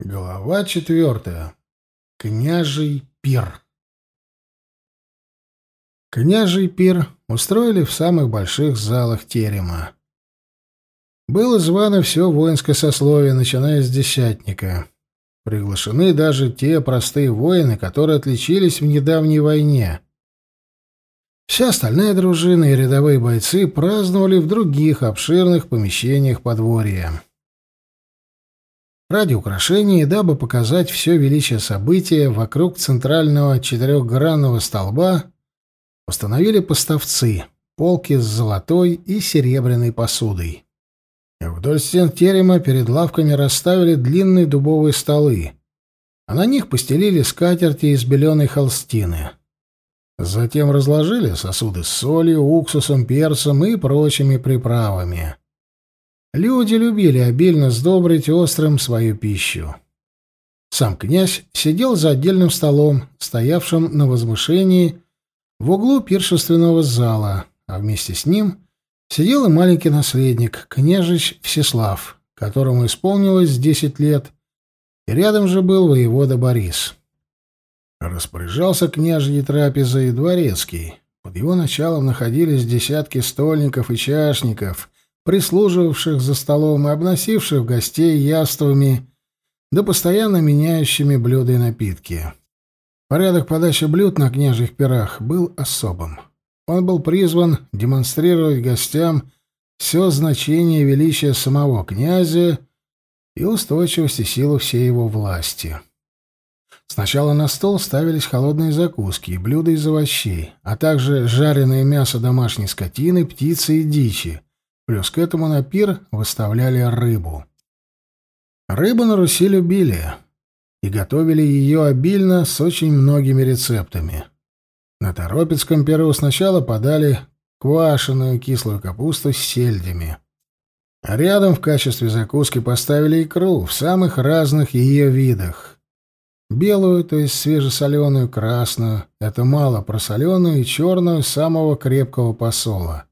Глава четвертая. Княжий пир. Княжий пир устроили в самых больших залах терема. Было звано все воинское сословие, начиная с десятника. Приглашены даже те простые воины, которые отличились в недавней войне. Вся остальная дружина и рядовые бойцы праздновали в других обширных помещениях подворья. Ради украшения дабы показать все величие события, вокруг центрального четырехгранного столба установили поставцы, полки с золотой и серебряной посудой. Вдоль стен терема перед лавками расставили длинные дубовые столы, а на них постелили скатерти из беленой холстины. Затем разложили сосуды с солью, уксусом, перцем и прочими приправами. Люди любили обильно сдобрить острым свою пищу. Сам князь сидел за отдельным столом, стоявшим на возвышении в углу пиршественного зала, а вместе с ним сидел и маленький наследник, княжич Всеслав, которому исполнилось десять лет, и рядом же был воевода Борис. Распоряжался княжьей трапезой дворецкий. Под его началом находились десятки стольников и чашников, прислуживавших за столом и обносивших гостей яствами, да постоянно меняющими блюда и напитки. Порядок подачи блюд на княжьих пирах был особым. Он был призван демонстрировать гостям все значение и величие самого князя и устойчивость и силу всей его власти. Сначала на стол ставились холодные закуски и блюда из овощей, а также жареное мясо домашней скотины, птицы и дичи, Плюс к этому на пир выставляли рыбу. Рыбу на Руси любили и готовили ее обильно с очень многими рецептами. На Торопецком пиру сначала подали квашеную кислую капусту с сельдями. А рядом в качестве закуски поставили икру в самых разных ее видах. Белую, то есть свежесоленую, красную, это мало просоленую и черную самого крепкого посола.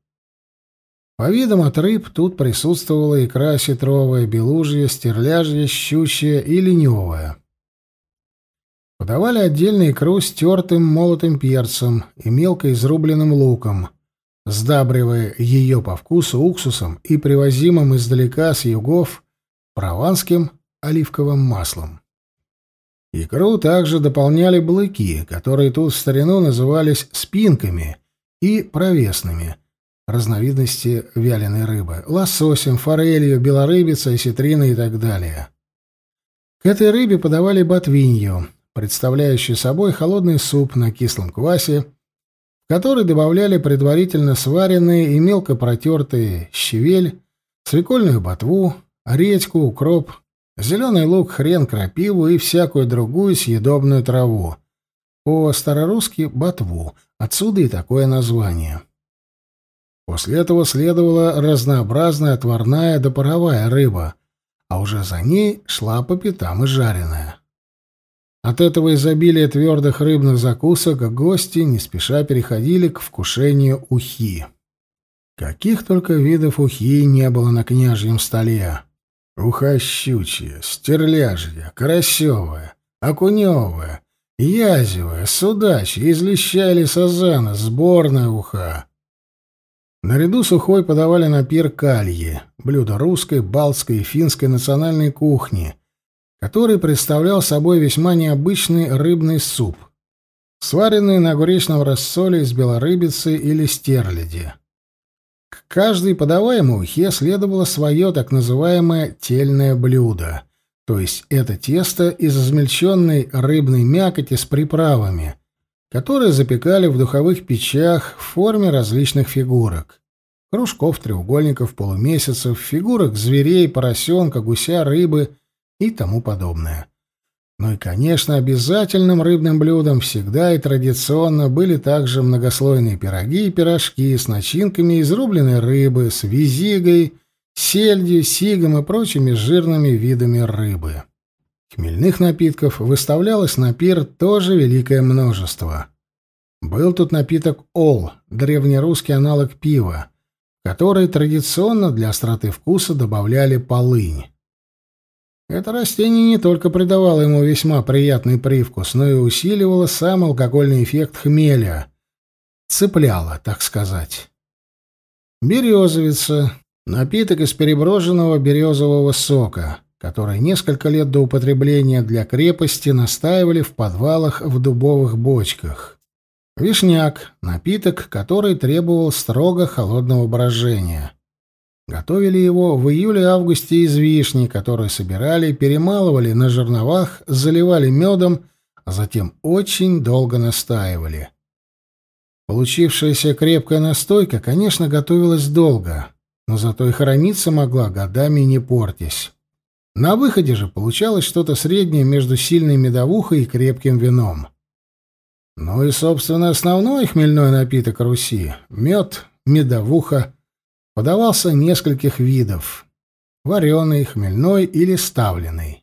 По видам от рыб тут присутствовала икра осетровая, белужья, стерляжья, щучья и леневая. Подавали отдельно икру с тертым молотым перцем и мелко изрубленным луком, сдабривая ее по вкусу уксусом и привозимым издалека с югов прованским оливковым маслом. Икру также дополняли блыки, которые тут в старину назывались спинками и провесными — разновидности вяленой рыбы, лососем, форелью, белорыбицей, осетриной и так далее. К этой рыбе подавали ботвинью, представляющую собой холодный суп на кислом квасе, в который добавляли предварительно сваренные и мелко протертые щавель, свекольную ботву, редьку, укроп, зеленый лук, хрен, крапиву и всякую другую съедобную траву. По-старорусски — ботву, отсюда и такое название. После этого следовала разнообразная отварная да паровая рыба, а уже за ней шла по пятам и жареная. От этого изобилия твердых рыбных закусок гости не спеша переходили к вкушению ухи. Каких только видов ухи не было на княжьем столе. Уха щучья, стерляжья, карасевая, окуневая, язевая, судачья, из леща или сазана, сборная уха. Наряду с ухой подавали на пир кальи, блюдо русской, балтской и финской национальной кухни, который представлял собой весьма необычный рыбный суп, сваренный на огуречном рассоле из белорыбицы или стерляди. К каждой подаваемой ухе следовало свое так называемое тельное блюдо, то есть это тесто из измельченной рыбной мякоти с приправами — которые запекали в духовых печах в форме различных фигурок. Кружков, треугольников, полумесяцев, фигурок зверей, поросенка, гуся, рыбы и тому подобное. Ну и, конечно, обязательным рыбным блюдом всегда и традиционно были также многослойные пироги и пирожки с начинками из рубленой рыбы, с визигой, сельдью, сигом и прочими жирными видами рыбы. Хмельных напитков выставлялось на пир тоже великое множество. Был тут напиток ол, древнерусский аналог пива, который традиционно для остроты вкуса добавляли полынь. Это растение не только придавало ему весьма приятный привкус, но и усиливало сам алкогольный эффект хмеля. Цепляло, так сказать. Березовица — напиток из переброженного березового сока, который несколько лет до употребления для крепости настаивали в подвалах в дубовых бочках. Вишняк — напиток, который требовал строго холодного брожения. Готовили его в июле-августе из вишни, которые собирали, перемалывали на жерновах, заливали медом, а затем очень долго настаивали. Получившаяся крепкая настойка, конечно, готовилась долго, но зато и храниться могла годами не портясь. На выходе же получалось что-то среднее между сильной медовухой и крепким вином. Ну и, собственно, основной хмельной напиток Руси — мед, медовуха — подавался нескольких видов — вареный, хмельной или ставленный.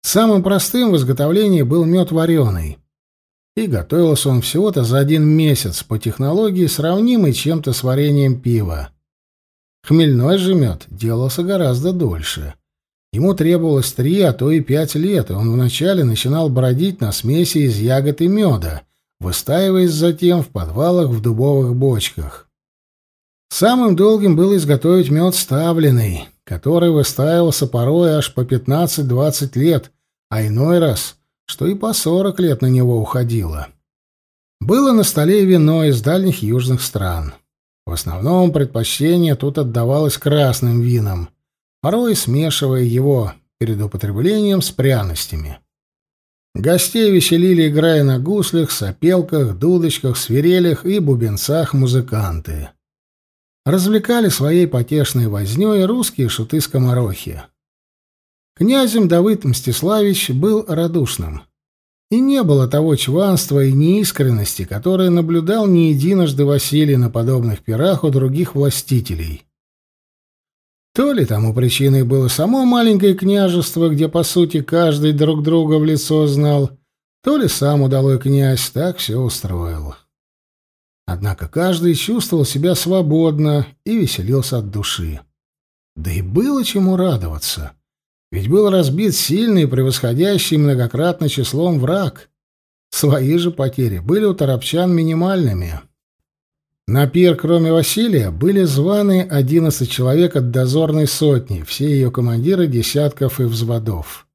Самым простым в изготовлении был мед вареный. И готовился он всего-то за один месяц по технологии, сравнимой чем-то с вареньем пива. Хмельной же мед делался гораздо дольше — Ему требовалось три, а то и пять лет, и он вначале начинал бродить на смеси из ягод и меда, выстаиваясь затем в подвалах в дубовых бочках. Самым долгим было изготовить мед ставленный, который выстаивался порой аж по 15-20 лет, а иной раз, что и по 40 лет на него уходило. Было на столе вино из дальних южных стран. В основном предпочтение тут отдавалось красным винам — порой смешивая его перед употреблением с пряностями. Гостей веселили, играя на гуслях, сопелках, дудочках, свирелях и бубенцах музыканты. Развлекали своей потешной вознёй русские шуты-скоморохи. Князем Давыд Мстиславич был радушным. И не было того чванства и неискренности, которое наблюдал не единожды Василий на подобных пирах у других властителей. То ли тому причиной было само маленькое княжество, где, по сути, каждый друг друга в лицо знал, то ли сам удалой князь так все устроил. Однако каждый чувствовал себя свободно и веселился от души. Да и было чему радоваться. Ведь был разбит сильный, превосходящий многократно числом враг. Свои же потери были у торопчан минимальными. На пир, кроме Василия, были званы одиннадцать человек от дозорной сотни, все ее командиры десятков и взводов.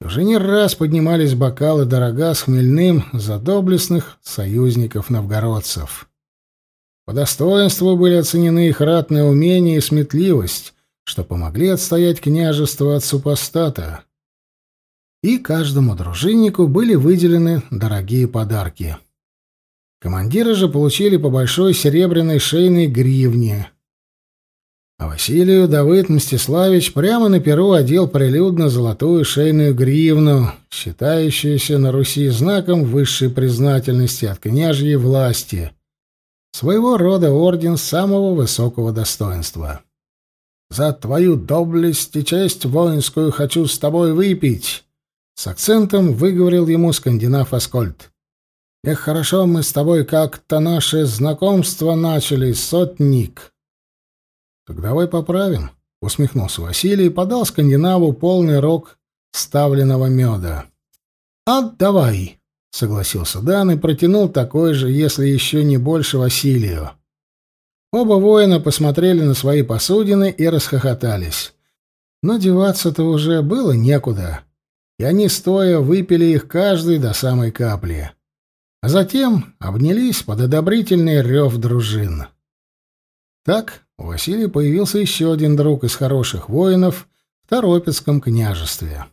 Уже не раз поднимались бокалы дорога с хмельным за доблестных союзников-новгородцев. По достоинству были оценены их ратное умение и сметливость, что помогли отстоять княжество от супостата. И каждому дружиннику были выделены дорогие подарки — Командиры же получили по большой серебряной шейной гривне. А Василию Давыд Мстиславич прямо на перу одел прилюдно золотую шейную гривну, считающуюся на Руси знаком высшей признательности от княжьей власти. Своего рода орден самого высокого достоинства. «За твою доблесть и честь воинскую хочу с тобой выпить!» С акцентом выговорил ему скандинав Аскольд. Эх, хорошо мы с тобой как-то наше знакомство начали, сотник. Так давай поправим, усмехнулся Василий и подал скандинаву полный рог ставленного меда. Отдавай, согласился Дан и протянул такой же, если еще не больше Василию. Оба воина посмотрели на свои посудины и расхохотались. Но деваться-то уже было некуда, и они стоя выпили их каждый до самой капли а затем обнялись под одобрительный рев дружин. Так у Василия появился еще один друг из хороших воинов в Торопецком княжестве.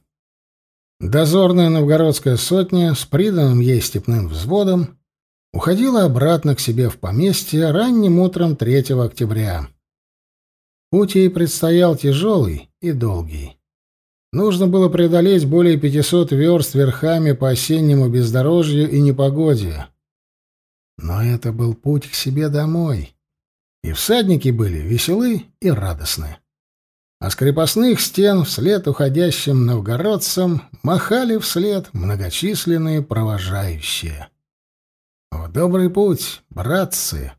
Дозорная новгородская сотня с приданным ей степным взводом уходила обратно к себе в поместье ранним утром 3 октября. Путь ей предстоял тяжелый и долгий. Нужно было преодолеть более 500 верст верхами по осеннему бездорожью и непогоде. Но это был путь к себе домой. И всадники были веселы и радостны. А с крепостных стен вслед уходящим новгородцам махали вслед многочисленные провожающие. «В добрый путь, братцы!»